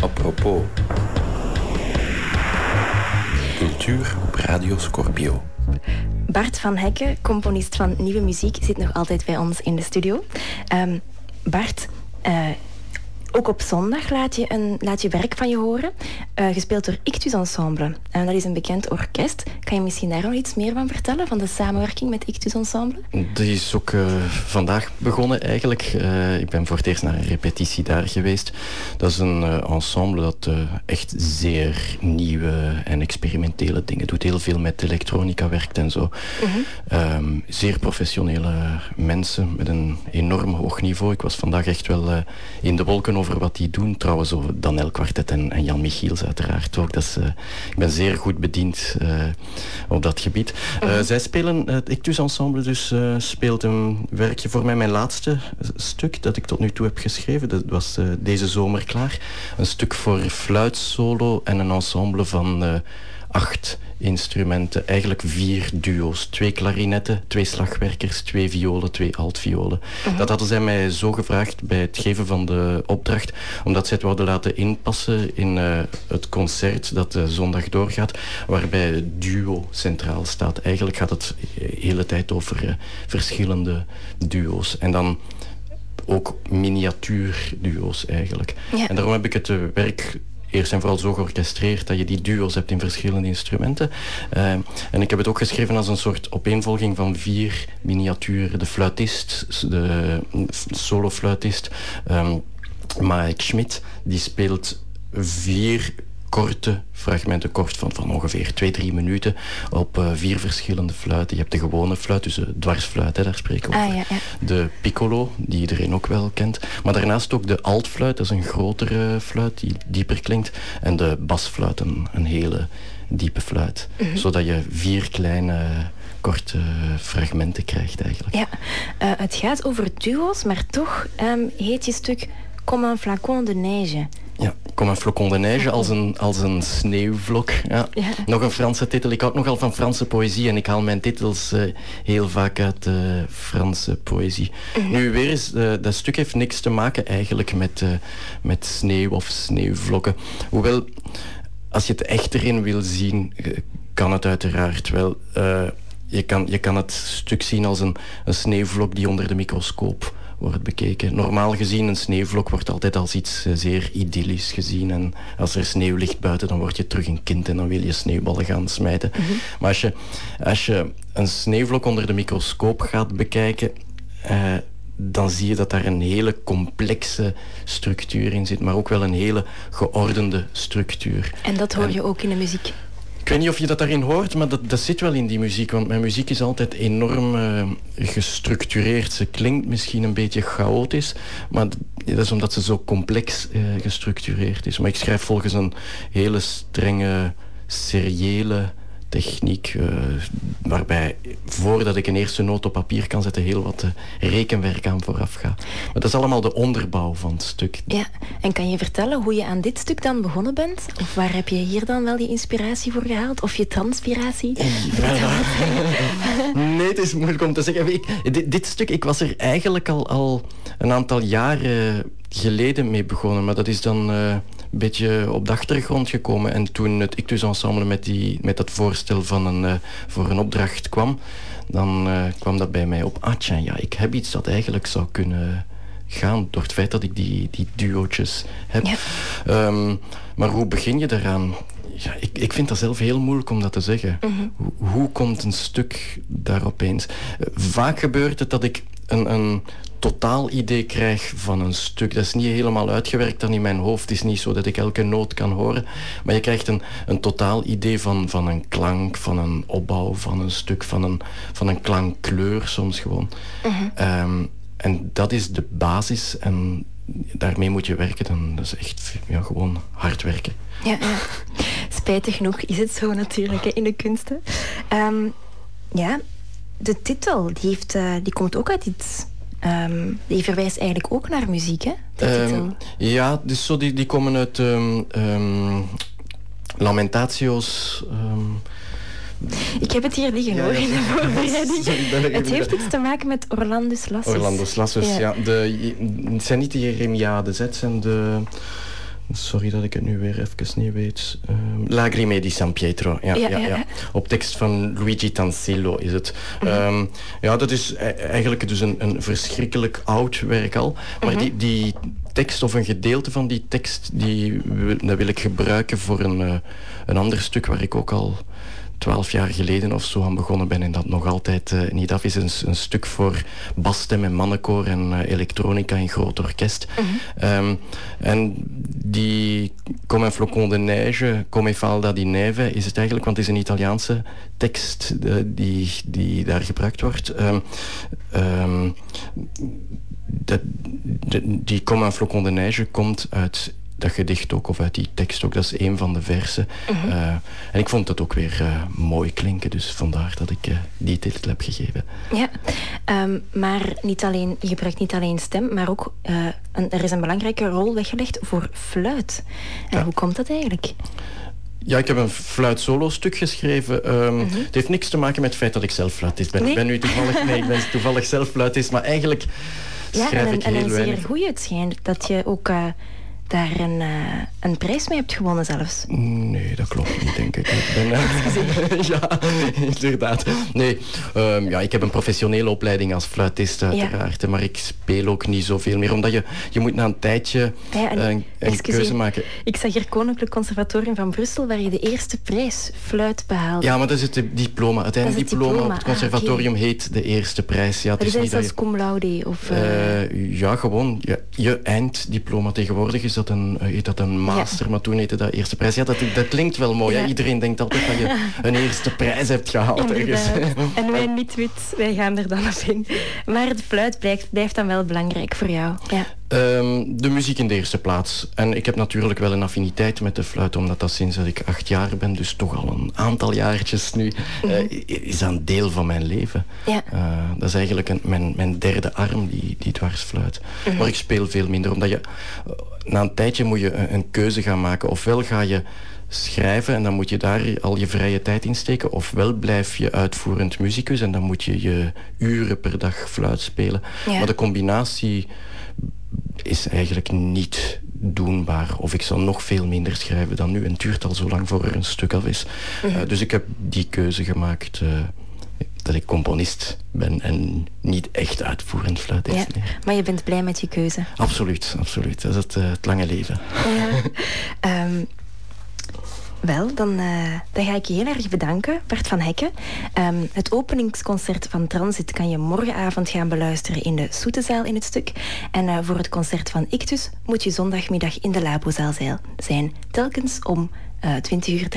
Apropos. Cultuur op Radio Scorpio. Bart van Hekken, componist van nieuwe muziek, zit nog altijd bij ons in de studio. Ehm, Bart, uh, ook op zondag laat je, een, laat je werk van je horen, uh, gespeeld door Ictus Ensemble. En dat is een bekend orkest. Kan je misschien daar nog iets meer van vertellen, van de samenwerking met Ictus Ensemble? Die is ook uh, vandaag begonnen eigenlijk. Uh, ik ben voor het eerst naar een repetitie daar geweest. Dat is een ensemble dat echt zeer nieuwe en experimentele dingen doet. Heel veel met elektronica werkt en zo. -huh. um, zeer professionele mensen met een enorm hoog niveau. Ik was vandaag echt wel in de wolken over wat die doen. Trouwens, over Danel Kwartet en, en, Jan Michiels uiteraard ook. Dat is, uh, ik ben zeer goed bediend uh, op dat gebied. Uh -huh. Zij spelen, het Ictus Ensemble dus, speelt een werkje voor mij, mijn laatste stuk dat ik tot nu toe heb geschreven. Dat was deze zomer klaar. Een stuk voor fluitsolo en een ensemble van acht instrumenten. Eigenlijk vier duo's. Twee klarinetten, twee slagwerkers, twee violen, twee altviolen. Uh -huh. Dat hadden zij mij zo gevraagd bij het geven van de opdracht. Omdat zij het wilden laten inpassen in uh, het concert dat uh, zondag doorgaat. Waarbij het duo centraal staat. Eigenlijk gaat het de hele tijd over uh, verschillende duo's. En dan ook miniatuurduo's eigenlijk. Ja. En daarom heb ik het werk eerst en vooral zo georchestreerd dat je die duo's hebt in verschillende instrumenten. Uh, en ik heb het ook geschreven als een soort opeenvolging van vier miniaturen. De fluitist, de solo-fluitist, um, Mike Schmidt, die speelt vier korte fragmenten, kort van, van ongeveer twee, drie minuten, op uh, vier verschillende fluiten. Je hebt de gewone fluit, dus de dwarsfluit, hè, daar spreken we over. Ah, ja, ja. De piccolo, die iedereen ook wel kent. Maar daarnaast ook de altfluit, dat is een grotere fluit die dieper klinkt. En de basfluit, een, een hele diepe fluit. -hmm. Zodat je vier kleine korte fragmenten krijgt eigenlijk. Ja, uh, het gaat over duo's, maar toch um, heet je stuk Comme un flacon de neige. Comme un flocon de neige, als een, als een sneeuwvlok. Ja. ja. Nog een Franse titel. Ik houd nogal van Franse poëzie en ik haal mijn titels uh, heel vaak uit uh, Franse poëzie. Mm. Nu weer eens, uh, dat stuk heeft niks te maken eigenlijk met, met sneeuw of sneeuwvlokken. Hoewel, als je het echt erin wil zien, kan het uiteraard wel. je, kan, je kan het stuk zien als een, een sneeuwvlok die onder de microscoop wordt bekeken. Normaal gezien, een sneeuwvlok wordt altijd als iets zeer idyllisch gezien. En als er sneeuw ligt buiten, dan word je terug een kind en dan wil je sneeuwballen gaan smijten. Mm -hmm. Maar als je, als je een sneeuwvlok onder de microscoop gaat bekijken... Uh, dan zie je dat daar een hele complexe structuur in zit, maar ook wel een hele geordende structuur. En dat hoor je en, ook in de muziek? Weet niet of je dat daarin hoort, maar dat, zit wel in die muziek. Want mijn muziek is altijd enorm uh, gestructureerd. Ze klinkt misschien een beetje chaotisch, maar dat is omdat ze zo complex uh, gestructureerd is. Maar ik schrijf volgens een hele strenge, seriële techniek, uh, waarbij voordat ik een eerste noot op papier kan zetten, heel wat uh, rekenwerk aan vooraf gaat. Maar dat is allemaal de onderbouw van het stuk. Ja, en kan je vertellen hoe je aan dit stuk dan begonnen bent? Of waar heb je hier dan wel die inspiratie voor gehaald? Of je transpiratie? Ja. nee, het is moeilijk om te zeggen. Ik, dit, dit, stuk, ik was er eigenlijk al, al een aantal jaren geleden mee begonnen, maar dat is dan... Uh, een beetje op de achtergrond gekomen. En toen het Ictus Ensemble met, die, met dat voorstel van een, uh, voor een opdracht kwam, dan uh, kwam dat bij mij op. Ah, tja, ja, ik heb iets dat eigenlijk zou kunnen gaan door het feit dat ik die, die duootjes heb. Ja. Um, maar hoe begin je daaraan? Ja, ik, ik vind dat zelf heel moeilijk om dat te zeggen. Mm -hmm. hoe, hoe komt een stuk daar opeens? Uh, vaak gebeurt het dat ik een, een totaal idee krijg van een stuk. Dat is niet helemaal uitgewerkt dan in mijn hoofd. Het is niet zo dat ik elke noot kan horen. Maar je krijgt een, een totaal idee van, van een klank, van een opbouw, van een stuk, van een, van een klankkleur soms gewoon. Uh -huh. um, en dat is de basis en daarmee moet je werken. En dat is echt ja, gewoon hard werken. Ja, ja. spijtig genoeg is het zo natuurlijk in de kunsten. Um, ja, de titel die, heeft, uh, die komt ook uit iets Um, die verwijst eigenlijk ook naar muziek, hè? Um, ja, dus zo die, die komen uit um, Lamentatio's. Ik heb het hier liggen ja, hoor, in de voorbereiding. het heeft iets te maken met Orlandus Lassus. Orlandus Lassus, ja. ja. De, het zijn niet de Jeremiades, het zijn de... Sorry dat ik het nu weer even niet weet. Um, Lagrime di San Pietro. Ja, ja, ja, Op tekst van Luigi Tansillo is het. Mhm. Ehm, ja, dat is e- eigenlijk dus een, een verschrikkelijk oud werk al. Maar mhm. die, die tekst of een gedeelte van die tekst, die, dat wil ik gebruiken voor een, uh, een ander stuk waar ik ook al twaalf jaar geleden of zo aan begonnen ben en dat nog altijd uh, niet af is. Een, een, stuk voor basstem en mannenkoor en uh, elektronica in groot orkest. Mm -hmm. um, en die Comme un flocon de neige, Come falda di neve is het eigenlijk, want het is een Italiaanse tekst uh, die, die daar gebruikt wordt. Um, um, dat, de, die Comme un flocon de neige komt uit dat gedicht ook, of uit die tekst ook. Dat is een van de versen. Mhm. uh, en ik vond het ook weer uh, mooi klinken, dus vandaar dat ik uh, die titel heb gegeven. Ja, um, maar niet alleen, je gebruikt niet alleen stem, maar ook een, er is een belangrijke rol weggelegd voor fluit. En ja. hoe komt dat eigenlijk? Ja, ik heb een fluit-solo-stuk geschreven. Um, mm -hmm. Het heeft niks te maken met het feit dat ik zelf fluitist ben. Nee? Ik ben nu toevallig, nee, ik ben toevallig zelf fluitist, maar eigenlijk ja, schrijf en, ik heel en een weinig. zeer goede. Het schijnt dat je ook daar een, uh, een prijs mee hebt gewonnen zelfs. Nee, dat klopt uh, ja, inderdaad. Nee, um, ja, ik heb een professionele opleiding als fluitist uiteraard. Ja. Maar ik speel ook niet zoveel meer. Omdat je, je moet na een tijdje ja, en, een, een keuze maken. Ik zag hier Koninklijk Conservatorium van Brussel... waar je de eerste prijs fluit behaalde. Ja, maar dat is het diploma. Het diploma, diploma op het conservatorium ah, okay. heet de eerste prijs. Ja, het is niet dat je... cum laude? Of, uh... ja, gewoon ja, je einddiploma tegenwoordig is dat een, heet dat een master, maar toen heette dat eerste prijs. Ja, dat, dat klinkt wel mooi. Ja. Iedereen denkt altijd dat je een eerste prijs hebt gehaald. En wij niet wit, wij gaan er dan op in. Maar de fluit blijft, blijft dan wel belangrijk voor jou. Ja. Um, de muziek in de eerste plaats. En ik heb natuurlijk wel een affiniteit met de fluit, omdat dat sinds dat ik acht jaar ben, dus toch al een aantal jaartjes nu, mm -hmm. uh, is een deel van mijn leven. Ja. Uh, dat is eigenlijk een, mijn, mijn derde arm, die, die dwarsfluit. Mm -hmm. Maar ik speel veel minder, omdat je... Uh, na een tijdje moet je een, een keuze gaan maken. Ofwel ga je schrijven en dan moet je daar al je vrije tijd in steken. Ofwel blijf je uitvoerend muzikus en dan moet je je uren per dag fluit spelen. Ja. Maar de combinatie is eigenlijk niet doenbaar. Of ik zal nog veel minder schrijven dan nu. En het duurt al zo lang voor er een stuk af is. -hmm. uh, dus ik heb die keuze gemaakt... Uh, dat ik componist ben en niet echt uitvoerend fluitist. Ja, nee. Maar je bent blij met je keuze? Absoluut, absoluut. Dat is het, uh, het lange leven. Ja. um, wel, dan, uh, dan ga ik je heel erg bedanken, Bart van Hekken. Um, het openingsconcert van Transit kan je morgenavond gaan beluisteren in de Soetezaal in het stuk. En uh, voor het concert van Ictus moet je zondagmiddag in de Labozaal zijn, telkens om uh, 20.30 uur.